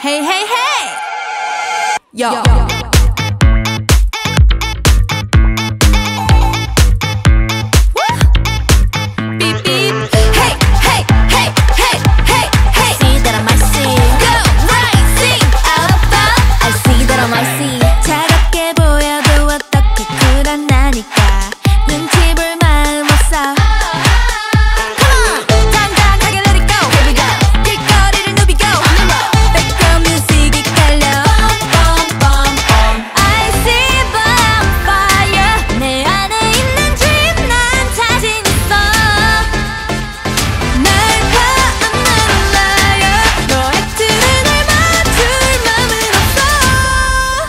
Hey, hey, hey! Yo. Yo.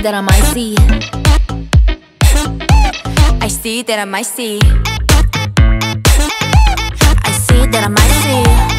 see that I might see. I see that I might see. I see that I might see.